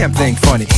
damn thing funny.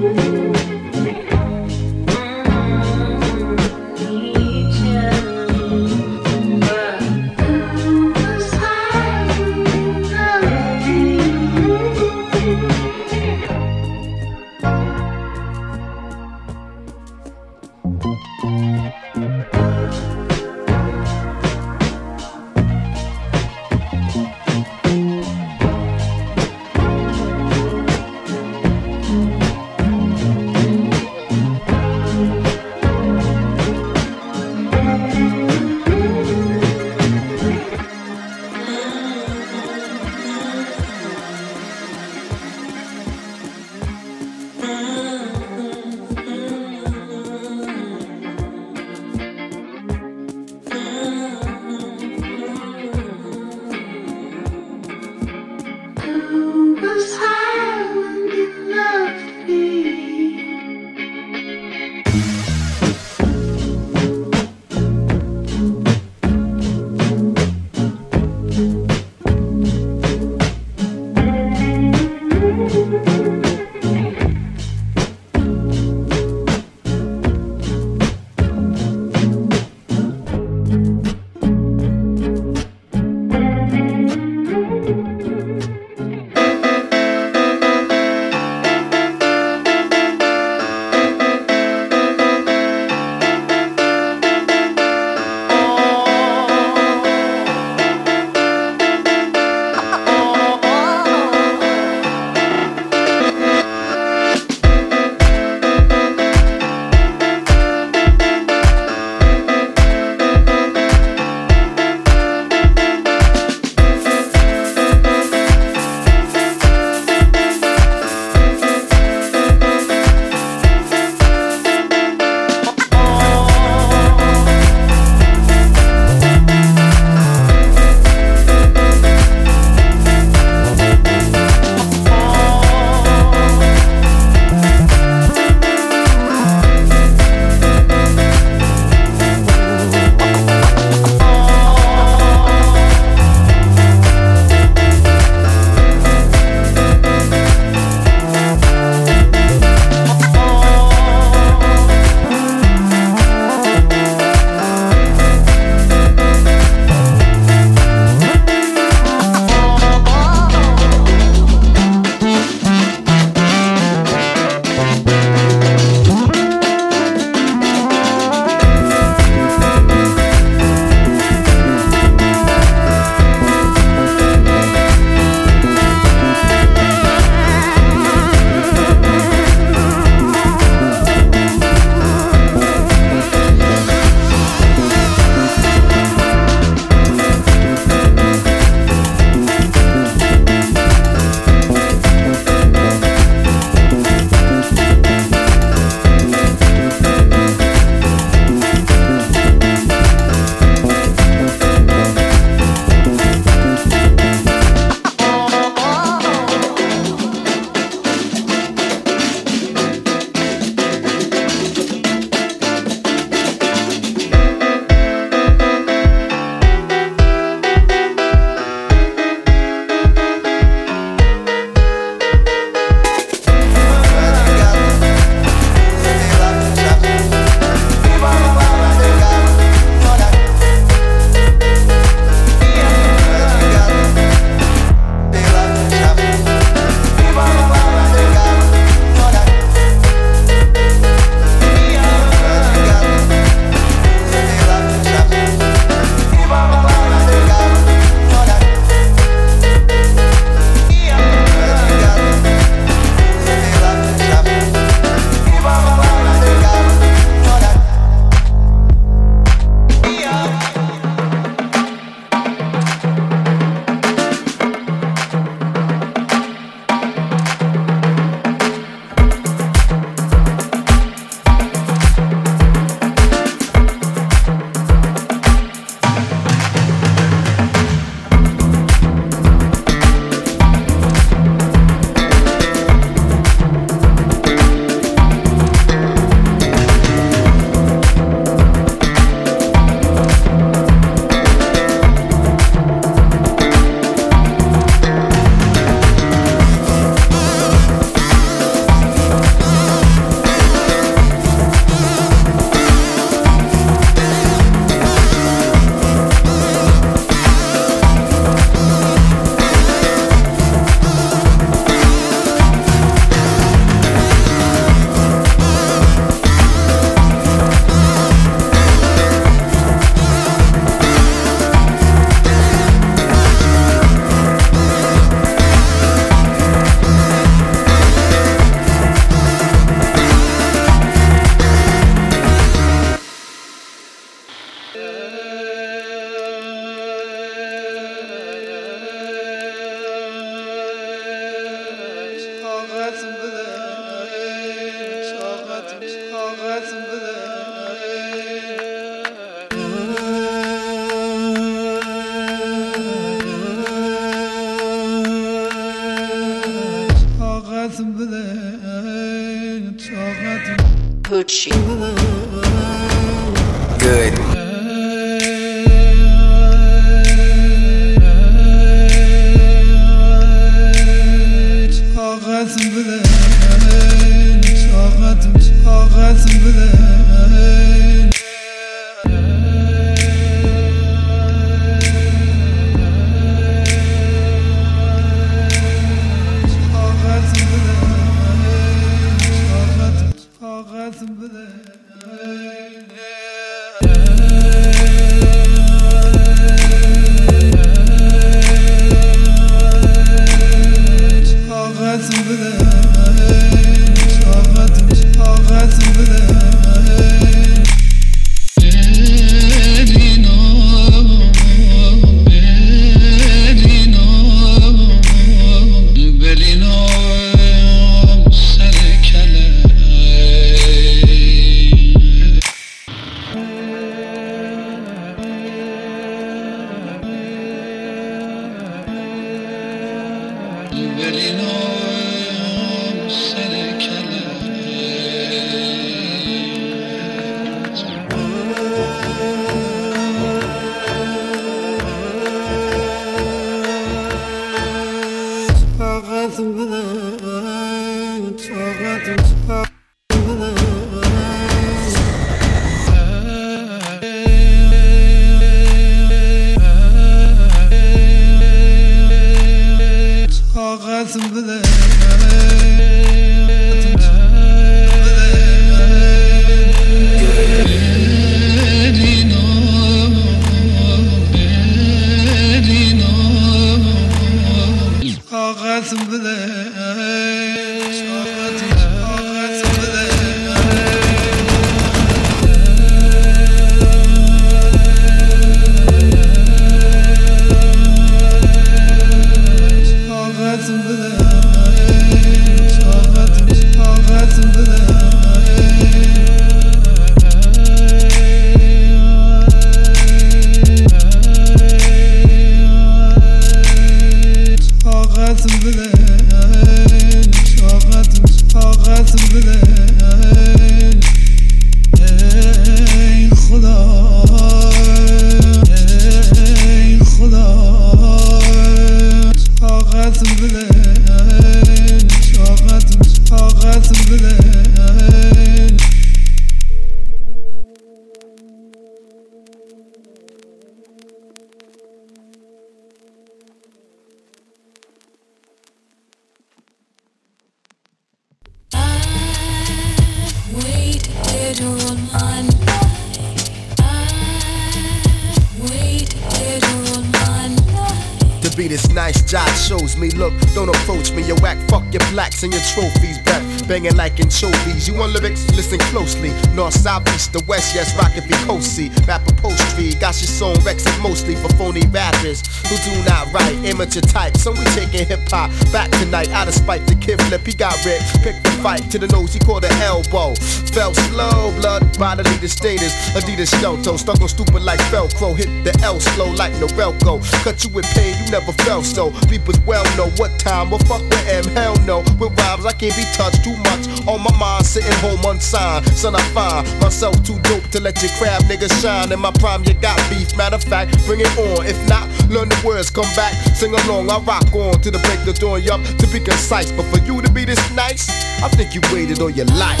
To listen closely. North, South, East, the West, yes, rocking Vici. Map of Post Street, got your song. Is mostly for phony rappers who do not write. Amateur type, so we taking hip hop back tonight. Out of spite, the kid flip, he got ripped, picked the fight To the nose, he caught an elbow. Fell slow, blood bodily the status. Adidas shell toe, stuck on stupid like Velcro. Hit the L slow like Norelco. Cut you with pain, you never felt so. Reapers well know what time, but fuck with M, hell no. With rhymes, I can't be touched too much. On my mind, sitting home unsigned. Son, I find myself too dope to let your crab nigga shine. In my prime, you got beef. Matter of fact, bring it on. If not, learn the words, come back, sing along. I rock on to the break of dawn, yup, to be concise. But for you to be this nice, I think you waited all your life.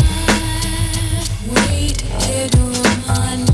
Waited all my life.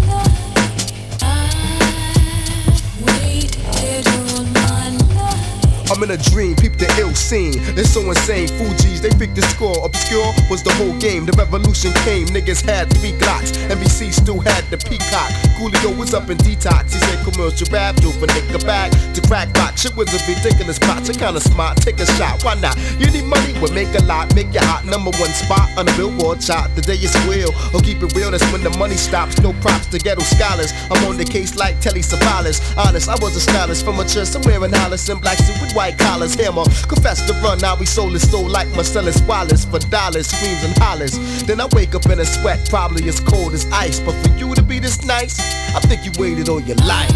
In a dream, peep the ill scene. It's so insane. Fugees, they picked the score. Obscure was the whole game. The revolution came. Niggas had three Glocks. NBC still had the peacock. Coolio was up in detox. He said commercial rap, do for nigga back to crack box. Shit was a ridiculous spot. You kinda smart, take a shot. Why not? You need money, we'll make a lot. Make you hot. Number one spot on the billboard chart. The day is real, or keep it real. That's when the money stops. No props to ghetto scholars. I'm on the case like Telly Savalas. Honest, I was a stylist from a church somewhere in Hollis in black suit with white collars. Hammer, confess the run. Now we sold his soul like Marcellus Wallace for dollars, screams and hollers. Then I wake up in a sweat, probably as cold as ice. But for you to be this nice, I think you waited all your life.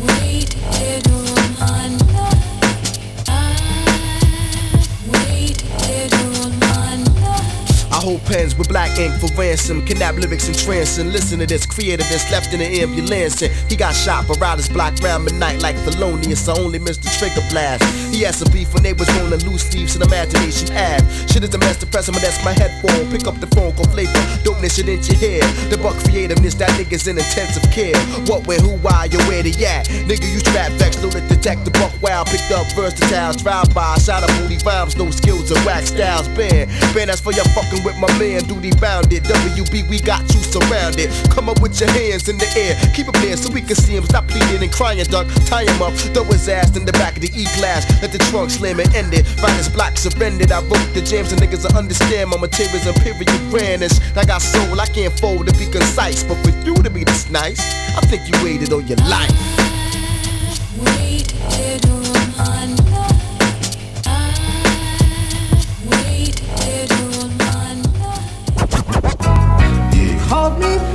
Waited all hold pens with black ink for ransom. Kidnap lyrics and trance and listen to this creativeness left in the ambulance. And he got shot by writer's block round midnight like Thelonious. I only missed the trigger blast. He had some beef when they was rolling loose leaves and imagination ad. Shit is the master present, that's my headphone. Pick up the phone, call flavor. Dopeness shit into your head. The buck creativeness, that nigga's in intensive care. What, where, who, why, you where they at? Nigga, you trap vex, loaded detect the buck wild. Picked up versatile, drive by, shot up booty rhymes, no skills and wax styles. Band, band that's for your fucking my man, duty bounded. WB, we got you surrounded. Come up with your hands in the air, keep him there so we can see him. Stop pleading and crying, duck. Tie him up, throw his ass in the back of the E class. Let the trunk slam and end it. Writer's block surrendered. I wrote the jams and niggas will understand my materials period grandness. I got soul, I can't fold to be concise, but for you to be this nice, I think you waited all your life. Waited Called me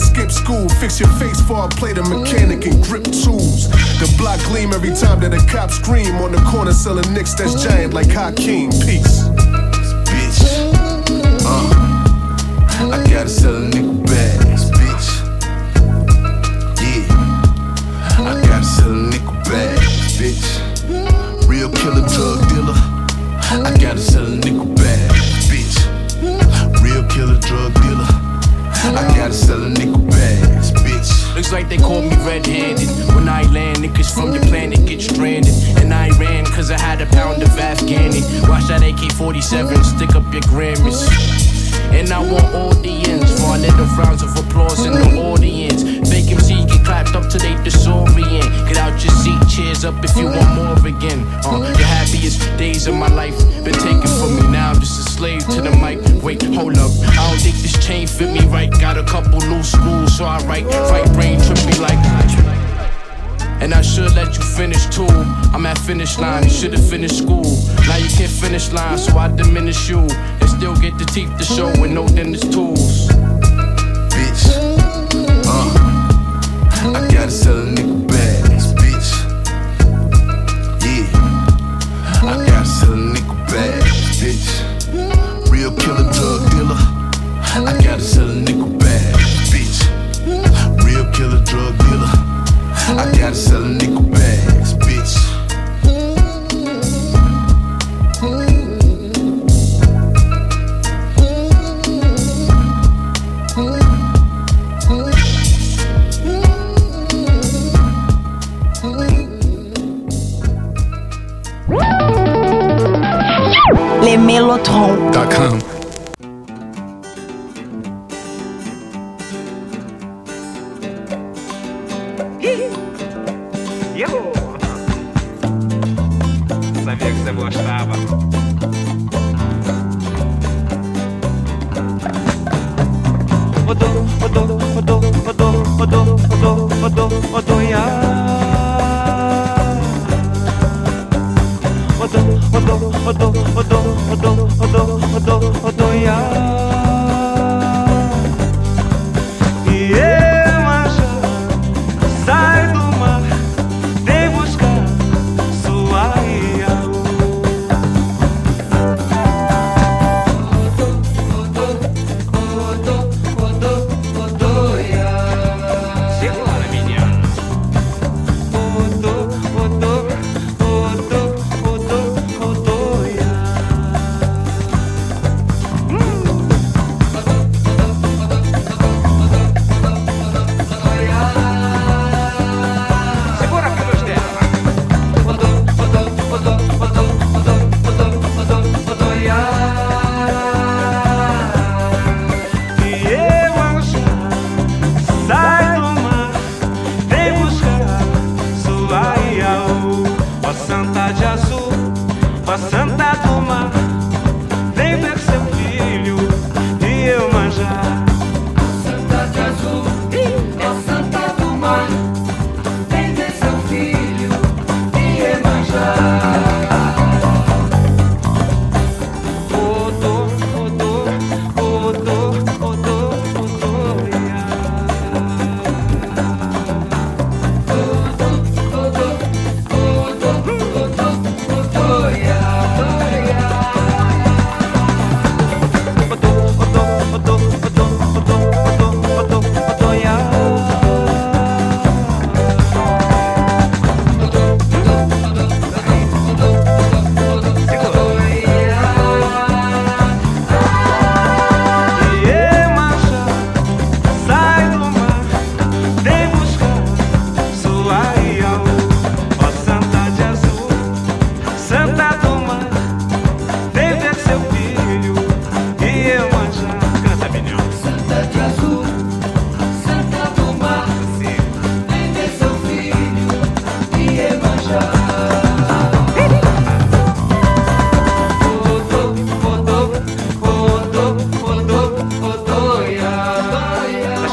a nigga school. Fix your face for I play the mechanic and grip tools. The block gleam every time that a cop scream on the corner selling nicks that's giant like Hakeem. Peace. bitch. Uh, I gotta sell a That AK-47, stick up your Grammys. And I want audience for a little rounds of applause in the audience. Fake MC get clapped up till they disorient. Get out your seat, cheers up if you want more again. Uh, the happiest days of my life been taken from me. Now I'm just a slave to the mic. Wait, hold up. I don't think this chain fit me right. Got a couple loose screws, so I write. Right brain trippy like. And I should let you finish too. I'm at finish line. You should've finished school. Now you can't finish line, so I diminish you. And still get the teeth to show with no dentist tools. bitch. Uh, I gotta sell a nickel bags, bitch. Yeah, I gotta sell a nickel bags, bitch. Real killer drug dealer. I gotta sell a I gotta sell a nickel bags, bitch.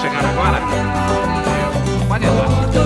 chegando agora, valeu.